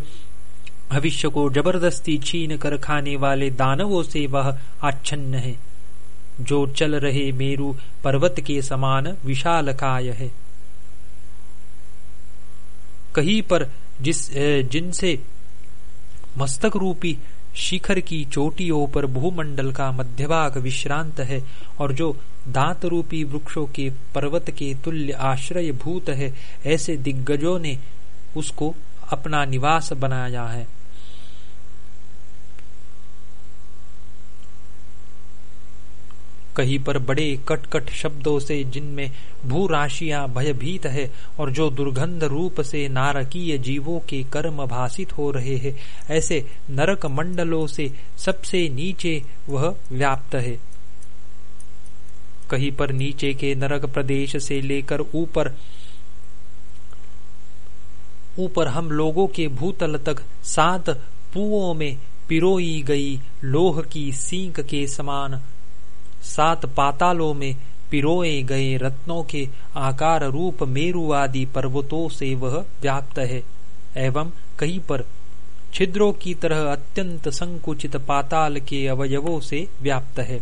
भविष्य को ज़बरदस्ती छीन कर खाने वाले दानवों से वह आच्छन्न है। जो चल रहे मेरु पर्वत के समान विशाल काय है। कहीं पर जिस, जिनसे मस्तक रूपी शिखर की चोटियों पर भूमंडल का मध्यभाग विश्रांत है और जो दांत रूपी वृक्षों के पर्वत के तुल्य आश्रय भूत है, ऐसे दिग्गजों ने उसको अपना निवास बनाया है। कहीं पर बड़े कटकट शब्दों से, जिनमें भू राशिया भयभीत है और जो दुर्गंध रूप से नारकीय जीवों के कर्म भाषित हो रहे हैं, ऐसे नरक मंडलों से सबसे नीचे वह व्याप्त है। कहीं पर नीचे के नरक प्रदेश से लेकर ऊपर ऊपर हम लोगों के भूतल तक सात पुओं में पिरोई गई लोह की सींक के समान सात पातालों में पिरोए गए रत्नों के आकार रूप मेरु आदि पर्वतों से वह व्याप्त है, एवं कहीं पर छिद्रों की तरह अत्यंत संकुचित पाताल के अवयवों से व्याप्त है।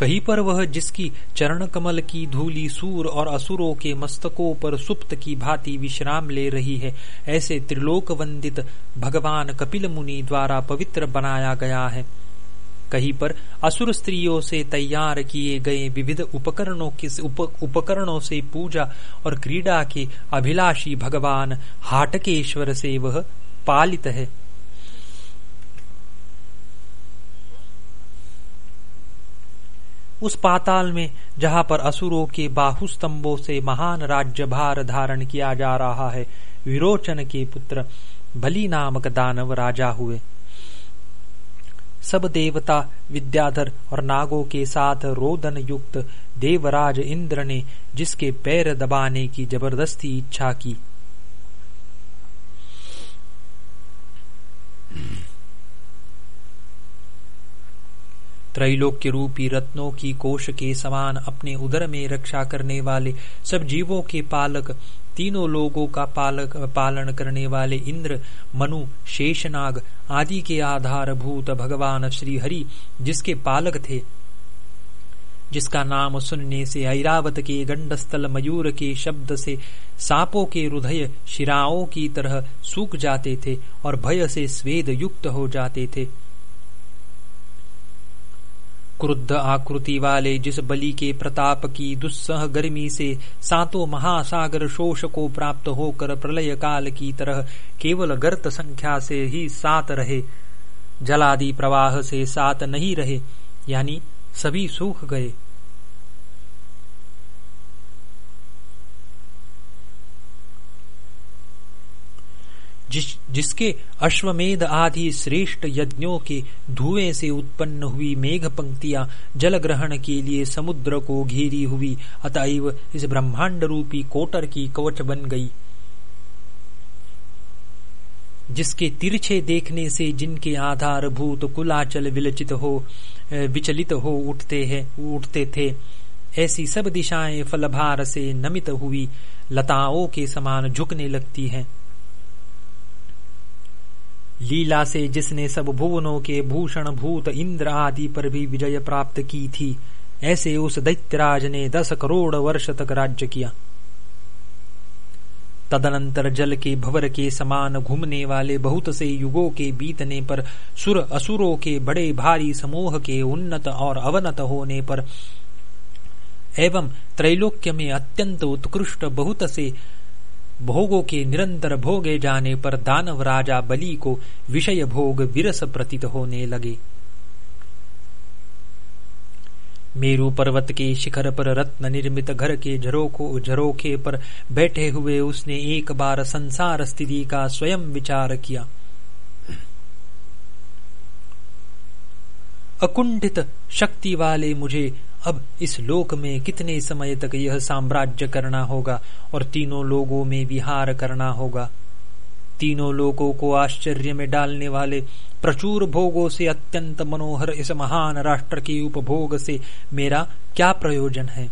कहीं पर वह जिसकी चरण कमल की धूली सूर और असुरों के मस्तकों पर सुप्त की भांति विश्राम ले रही है ऐसे त्रिलोक वंदित भगवान कपिल मुनि द्वारा पवित्र बनाया गया है। कहीं पर असुर स्त्रियों से तैयार किए गए विविध उपकरणों के उप, उपकरणों से पूजा और क्रीड़ा के अभिलाषी भगवान हाटकेश्वर से वह पालित है। उस पाताल में जहाँ पर असुरों के बाहुस्तंभों से महान राज्य भार धारण किया जा रहा है, विरोचन के पुत्र बलि नामक दानव राजा हुए। सब देवता, विद्याधर और नागों के साथ रोदन युक्त देवराज इंद्र ने जिसके पैर दबाने की ज़बरदस्ती इच्छा की त्रैलोक्य रूपी रत्नों की कोश के समान अपने उदर में रक्षा करने वाले सब जीवों के पालक, तीनों लोगों का पालक, पालन करने वाले इंद्र, मनु, शेषनाग आदि के आधारभूत भगवान श्री हरि जिसके पालक थे, जिसका नाम सुनने से ऐरावत के गंडस्थल मयूर के शब्द से सांपों के हृदय शिराओं की तरह सूख जाते थे और भय से स्वेद युक्त हो जाते थे। क्रुद्ध आकृति वाले जिस बलि के प्रताप की दुस्सह गर्मी से सातो महासागर शोष को प्राप्त होकर प्रलय काल की तरह केवल गर्त संख्या से ही सात रहे। जलादि प्रवाह से सात नहीं रहे, यानी सभी सूख गए। जिस, जिसके अश्वमेध आदि श्रेष्ठ यज्ञों के धुएँ से उत्पन्न हुई मेघ पंक्तियाँ जल ग्रहण के लिए समुद्र को घेरी हुई, अतएव इस ब्रह्मांड रूपी कोटर की कवच बन गई। जिसके तिरछे देखने से जिनके आधार भूत कुलाचल विलचित हो विचलित हो उठते हैं, उठते थे, ऐसी सब दिशाएँ फलभार से नमित हुई, लताओं के समान झुकने लगती हैं। लीला से जिसने सब भुवनों के भूषण भूत इंद्र आदि पर भी विजय प्राप्त की थी, ऐसे उस दैत्यराज ने दस करोड़ वर्ष तक राज्य किया। तदनंतर जल के भवर के समान घूमने वाले बहुत से युगों के बीतने पर सुर असुरों के बड़े भारी समूह के उन्नत और अवनत होने पर एवं त्रैलोक्य में अत्यंत उत्कृष्ट बहुत से भोगों के निरंतर भोगे जाने पर दानव राजा बलि को विषय भोग विरस प्रतीत होने लगे। मेरू पर्वत के शिखर पर रत्न निर्मित घर के झरोको झरोखे पर बैठे हुए उसने एक बार संसार स्थिति का स्वयं विचार किया। अकुंठित शक्ति वाले मुझे अब इस लोक में कितने समय तक यह साम्राज्य करना होगा और तीनों लोगों में विहार करना होगा? तीनों लोगों को आश्चर्य में डालने वाले प्रचुर भोगों से अत्यंत मनोहर इस महान राष्ट्र के उपभोग से मेरा क्या प्रयोजन है?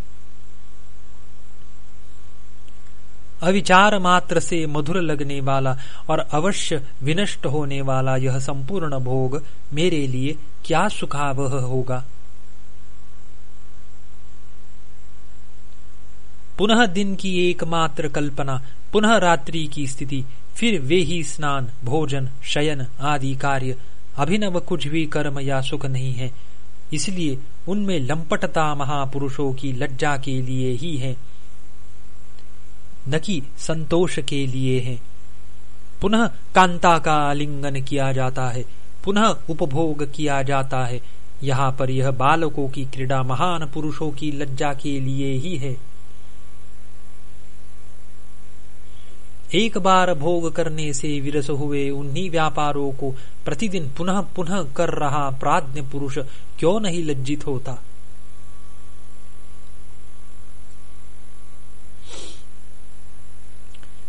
अविचार मात्र से मधुर लगने वाला और अवश्य विनष्ट होने वाला यह संपूर्ण भोग मेरे लिए क्या सुखावह होगा? पुनः दिन की एकमात्र कल्पना, पुनः रात्रि की स्थिति, फिर वे ही स्नान, भोजन, शयन आदि कार्य। अभिनव कुछ भी कर्म या सुख नहीं है। इसलिए उनमें लंपटता महापुरुषों की लज्जा के लिए ही है। न कि संतोष के लिए है। पुनः कांता का आलिंगन किया जाता है। पुनः उपभोग किया जाता है। यहाँ पर यह बालकों की क्रीड़ा महान पुरुषों की लज्जा के लिए ही है। एक बार भोग करने से विरस हुए उन्हीं व्यापारों को प्रतिदिन पुनः पुनः कर रहा प्राज्ञ पुरुष क्यों नहीं लज्जित होता?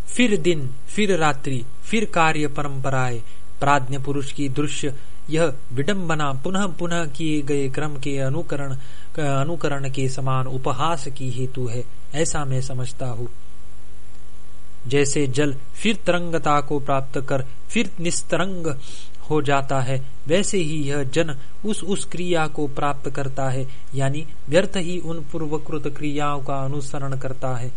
फिर दिन, फिर रात्रि, फिर कार्य परंपराएँ, प्राज्ञ पुरुष की दृश्य, यह विडंबना पुनः पुनः किए गए क्रम के अनुकरण अनुकरण के समान उपहास की हेतु है, ऐसा मैं समझता हूँ। जैसे जल फिर तरंगता को प्राप्त कर फिर निस्तरंग हो जाता है, वैसे ही यह जन उस उस क्रिया को प्राप्त करता है, यानी व्यर्थ ही उन पूर्वकृत क्रियाओं का अनुसरण करता है।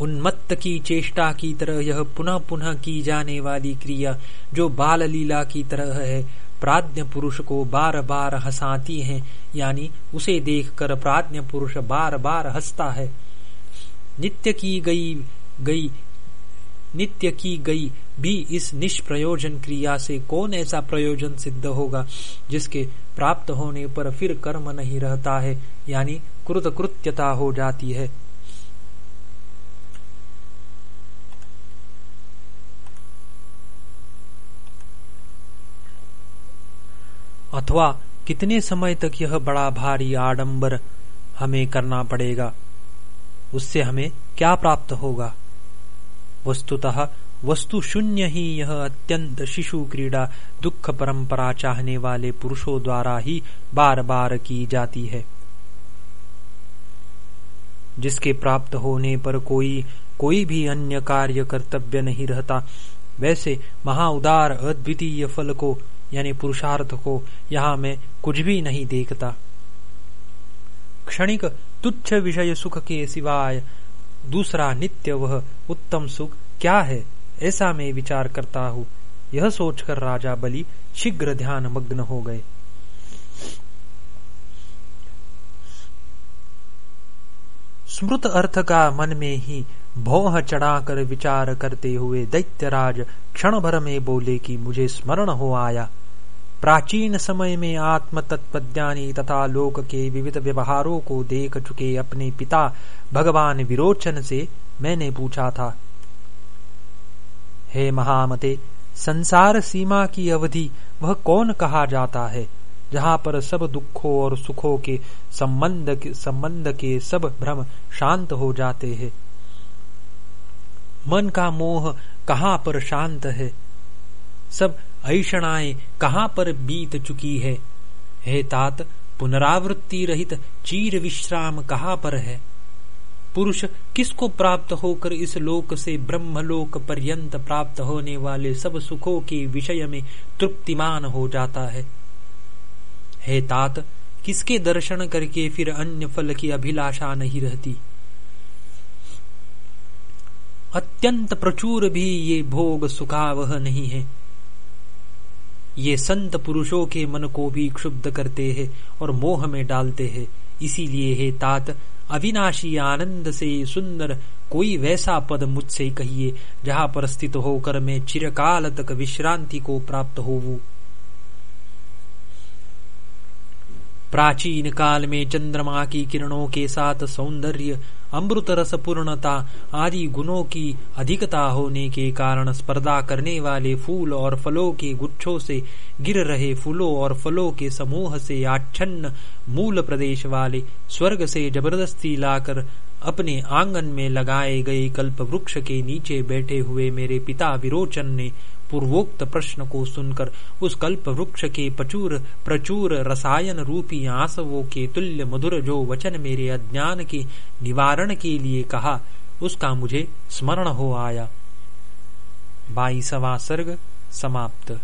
उन्मत्त की चेष्टा की तरह यह पुनः पुनः की जाने वाली क्रिया, जो बाल लीला की तरह है प्राज्ञ पुरुष को बार बार हंसाती है, यानी उसे देखकर प्राज्ञ पुरुष बार बार हंसता है। नित्य की गई गई, नित्य की गई भी इस निष्प्रयोजन क्रिया से कौन ऐसा प्रयोजन सिद्ध होगा, जिसके प्राप्त होने पर फिर कर्म नहीं रहता है, यानी कृतकृत्यता हो जाती है। अथवा कितने समय तक यह बड़ा भारी आडंबर हमें करना पड़ेगा? उससे हमें क्या प्राप्त होगा? वस्तुतः वस्तु शून्य ही यह अत्यंत शिशु क्रीड़ा दुख परंपरा चाहने वाले पुरुषों द्वारा ही बार बार की जाती है। जिसके प्राप्त होने पर कोई कोई भी अन्य कार्य कर्तव्य नहीं रहता, वैसे महाउदार अद्वितीय फल को यानी पुरुषार्थ को यहाँ मैं कुछ भी नहीं देखता। क्षणिक तुच्छ विषय सुख के सिवाय दूसरा नित्य वह उत्तम सुख क्या है, ऐसा मैं विचार करता हूँ। यह सोचकर राजा बलि शीघ्र ध्यान मग्न हो गए। स्मृत अर्थ का मन में ही भौह चढ़ाकर विचार करते हुए दैत्यराज क्षण भर में बोले कि मुझे स्मरण हो आया। प्राचीन समय में आत्म तत्वज्ञानी तथा लोक के विविध व्यवहारों को देख चुके अपने पिता भगवान विरोचन से मैंने पूछा था, हे महामते, संसार सीमा की अवधि वह कौन कहा जाता है, जहाँ पर सब दुखों और सुखों के संबंध के संबंध के सब भ्रम शांत हो जाते हैं? मन का मोह कहाँ पर शांत है? सब ऐषणाएँ कहाँ पर बीत चुकी है? हे तात, पुनरावृत्ति रहित चीर विश्राम कहाँ पर है? पुरुष, किसको प्राप्त होकर इस लोक से ब्रह्मलोक पर्यंत प्राप्त होने वाले सब सुखों के विषय में तृप्तिमान हो जाता है? हे तात, किसके दर्शन करके फिर अन्य फल की अभिलाषा नहीं रहती? अत्यंत प्रचुर भी ये भोग सुखावह नहीं है। ये संत पुरुषों के मन को भी क्षुब्ध करते हैं और मोह में डालते हैं। इसीलिए हे तात, अविनाशी आनंद से सुंदर कोई वैसा पद मुझसे कहिए, जहाँ पर स्थित होकर मैं चिरकाल तक विश्रांति को प्राप्त होवू प्राचीन काल में चंद्रमा की किरणों के साथ सौंदर्य अमृत रस पूर्णता आदि गुणों की अधिकता होने के कारण स्पर्धा करने वाले फूल और फलों के गुच्छों से गिर रहे फूलों और फलों के समूह से आच्छन्न मूल प्रदेश वाले स्वर्ग से ज़बरदस्ती लाकर अपने आँगन में लगाए गए कल्प वृक्ष के नीचे बैठे हुए मेरे पिता विरोचन ने पूर्वोक्त प्रश्न को सुनकर उस कल्प वृक्ष के प्रचुर प्रचुर रसायन रूपी आंसवों के तुल्य मधुर जो वचन मेरे अज्ञान के निवारण के लिए कहा, उसका मुझे स्मरण हो आया। बाईसवा सर्ग समाप्त।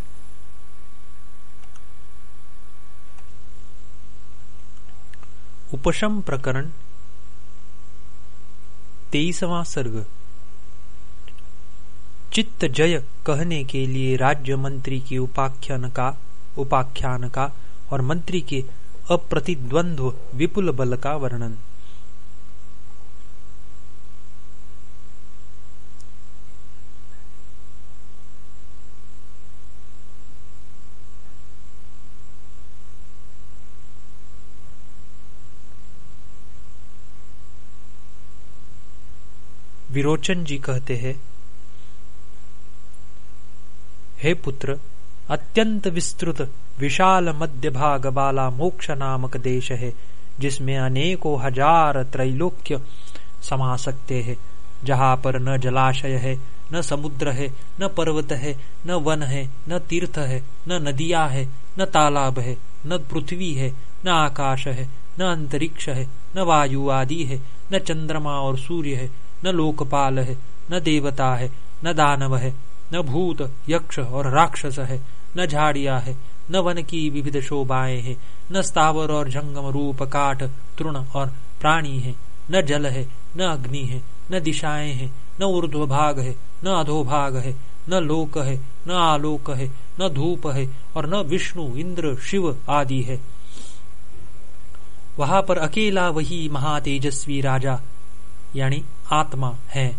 उपशम प्रकरण, तेईसवा सर्ग। चित्त जय कहने के लिए राज्य मंत्री की उपाख्यान का उपाख्यान का और मंत्री के अप्रतिद्वंद्व विपुल बल का वर्णन। विरोचन जी कहते हैं हे पुत्र अत्यंत विस्तृत विशाल मध्य भाग वाला मोक्ष नामक देश है जिसमें अनेकों हज़ार त्रैलोक्य समा सकते हैं जहाँ पर न जलाशय है न समुद्र है न पर्वत है न वन है न तीर्थ है न नदियाँ है न तालाब है न पृथ्वी है न आकाश है न अंतरिक्ष है न वायु आदि है न चंद्रमा और सूर्य है न लोकपाल है न देवता है न दानव है न भूत, यक्ष और राक्षस है, न झाड़िया है, न वन की विविध शोभाएँ हैं, न स्थावर और जंगम रूप काठ तृण और प्राणी है, न जल है, न अग्नि है, न दिशाएँ हैं, न ऊर्ध्व भाग है, न अधोभाग है, न लोक है, न आलोक है, न धूप है और न विष्णु, इंद्र, शिव आदि है। वहाँ पर अकेला वही महातेजस्वी राजा, यानी आत्मा है।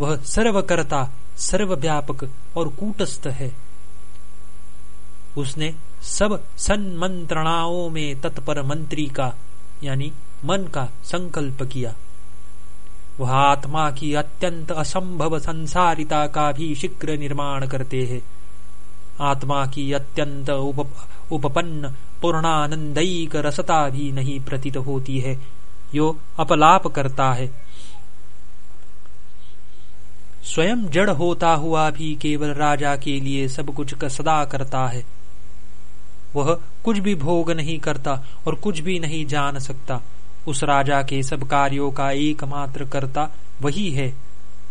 वह सर्वकर्ता सर्वव्यापक और कूटस्थ है। उसने सब संमंत्रणाओं में तत्पर मंत्री का यानी मन का संकल्प किया। वह आत्मा की अत्यंत असंभव संसारिता का भी शीघ्र निर्माण करते हैं। आत्मा की अत्यंत उप, उपपन्न पूर्णानंदयिक रसता भी नहीं प्रतीत होती है। यो अपलाप करता है। स्वयं जड़ होता हुआ भी केवल राजा के लिए सब कुछ सदा करता है। वह कुछ भी भोग नहीं करता और कुछ भी नहीं जान सकता। उस राजा के सब कार्यों का एकमात्र करता वही है।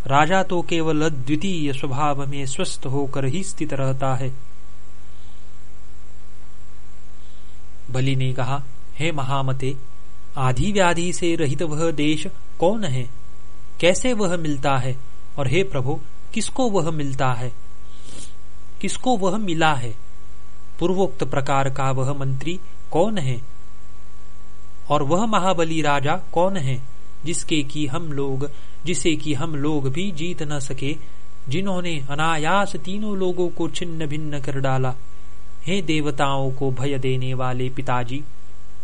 राजा तो केवल अद्वितीय स्वभाव में स्वस्थ होकर ही स्थित रहता है। बलि ने कहा, हे महामते, आधि व्याधि से रहित वह देश कौन है? कैसे वह मिलता है? और हे प्रभु, किसको वह मिलता है? किसको वह मिला है? पूर्वोक्त प्रकार का वह मंत्री कौन है? और वह महाबली राजा कौन है, जिसके की हम लोग, जिसे कि हम लोग भी जीत न सके, जिन्होंने अनायास तीनों लोगों को छिन्न भिन्न कर डाला? हे देवताओं को भय देने वाले पिताजी,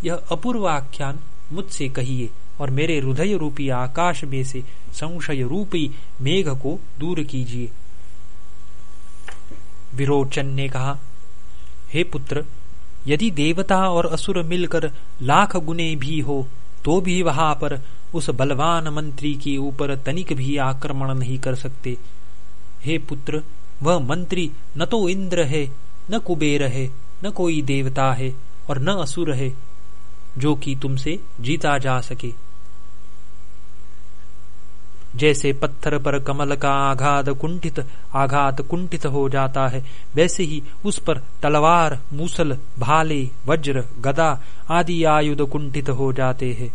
यह अपूर्व आख्यान मुझसे कहिए और मेरे हृदय रूपी आकाश में से संशय रूपी मेघ को दूर कीजिए। विरोचन ने कहा, हे पुत्र, यदि देवता और असुर मिलकर लाख गुने भी हो तो भी वहाँ पर उस बलवान मंत्री के ऊपर तनिक भी आक्रमण नहीं कर सकते। हे पुत्र, वह मंत्री न तो इंद्र है, न कुबेर है, न कोई देवता है और न असुर है, जो कि तुमसे जीता जा सके। जैसे पत्थर पर कमल का आघात कुंठित आघात कुंठित हो जाता है, वैसे ही उस पर तलवार, मूसल, भाले, वज्र, गदा आदि आयुध कुंठित हो जाते हैं।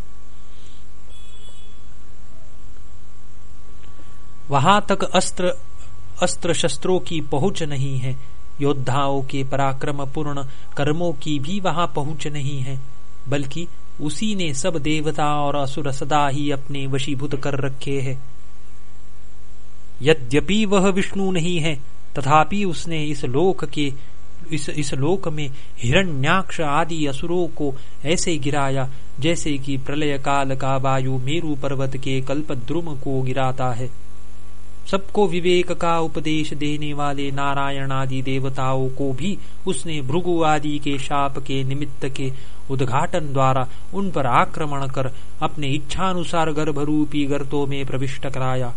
वहाँ तक अस्त्र अस्त्र शस्त्रों की पहुँच नहीं है, योद्धाओं के पराक्रम पूर्ण कर्मों की भी वहाँ पहुँच नहीं है, बल्कि उसी ने सब देवता और असुर सदा ही अपने वशीभूत कर रखे हैं। यद्यपि वह विष्णु नहीं है, तथापि उसने इस लोक के, इस इस लोक में हिरण्याक्ष आदि असुरों को ऐसे गिराया, जैसे कि प्रलय काल का वायु मेरु पर्वत के कल्प द्रुम को गिराता है। सबको विवेक का उपदेश देने वाले नारायण आदि देवताओं को भी उसने भृगु आदि के शाप के निमित्त के उद्घाटन द्वारा उन पर आक्रमण कर अपने इच्छानुसार गर्भरूपी गर्तों में प्रविष्ट कराया।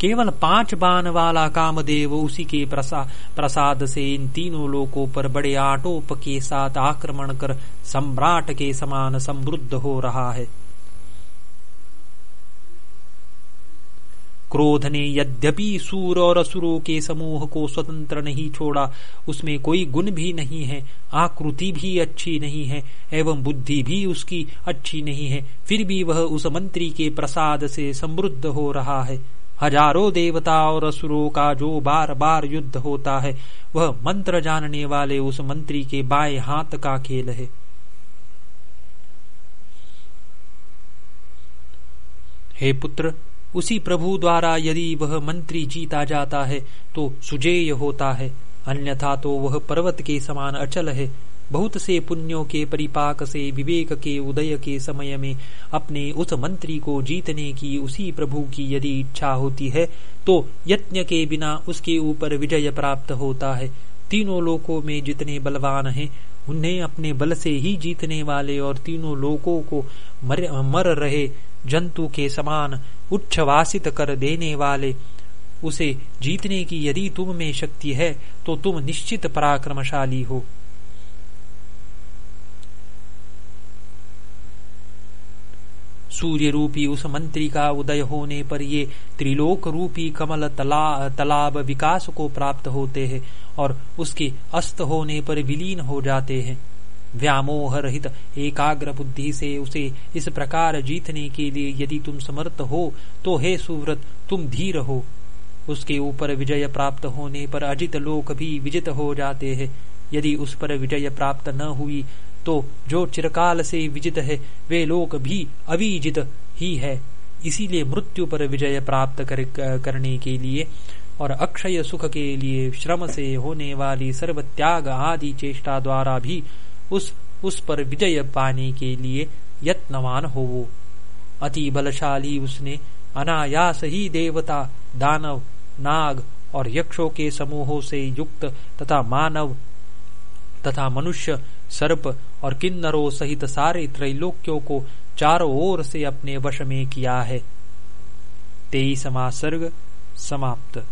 केवल पाँच बाण वाला कामदेव उसी के प्रसा, प्रसाद से इन तीनों लोकों पर बड़े आटोप के साथ आक्रमण कर सम्राट के समान समृद्ध हो रहा है। क्रोध ने यद्यपि सूर और असुरों के समूह को स्वतंत्र नहीं छोड़ा उसमें कोई गुण भी नहीं है आकृति भी अच्छी नहीं है एवं बुद्धि भी उसकी अच्छी नहीं है फिर भी वह उस मंत्री के प्रसाद से समृद्ध हो रहा है। हज़ारों देवता और असुरों का जो बार बार युद्ध होता है, वह मंत्र जानने वाले उस मंत्री के बाएँ हाथ का खेल है। हे पुत्र, उसी प्रभु द्वारा यदि वह मंत्री जीता जाता है तो सुजेय होता है, अन्यथा तो वह पर्वत के समान अचल है। बहुत से पुण्यों के परिपाक से विवेक के उदय के समय में अपने उस मंत्री को जीतने की उसी प्रभु की यदि इच्छा होती है तो यत्न के बिना उसके ऊपर विजय प्राप्त होता है। तीनों लोकों में जितने बलवान हैं उन्हें अपने बल से ही जीतने वाले और तीनों लोकों को मर, मर रहे जंतु के समान उच्छवासित कर देने वाले उसे जीतने की यदि तुम में शक्ति है तो तुम निश्चित पराक्रमशाली हो। सूर्य रूपी उस मंत्री का उदय होने पर ये त्रिलोक रूपी कमल तला, तालाब विकास को प्राप्त होते हैं और उसके अस्त होने पर विलीन हो जाते हैं। व्यामोह रहित एकाग्र बुद्धि से उसे इस प्रकार जीतने के लिए यदि तुम समर्थ हो तो हे सुव्रत तुम धीर हो। उसके ऊपर विजय प्राप्त होने पर अजित लोक भी विजित हो जाते हैं। यदि उस पर विजय प्राप्त न हुई तो जो चिरकाल से विजित है वे लोक भी अविजित ही है। इसीलिए मृत्यु पर विजय प्राप्त कर, करने के लिए और अक्षय सुख के लिए श्रम से होने वाली सर्व त्याग आदि चेष्टा द्वारा भी उस उस पर विजय पाने के लिए यत्नवान हो अति बलशाली उसने अनायास ही देवता दानव नाग और यक्षों के समूहों से युक्त तथा मानव तथा मनुष्य सर्प और किन्नरों सहित सारे त्रैलोक्यों को चारों ओर से अपने वश में किया है। तेईसवा सर्ग समाप्त।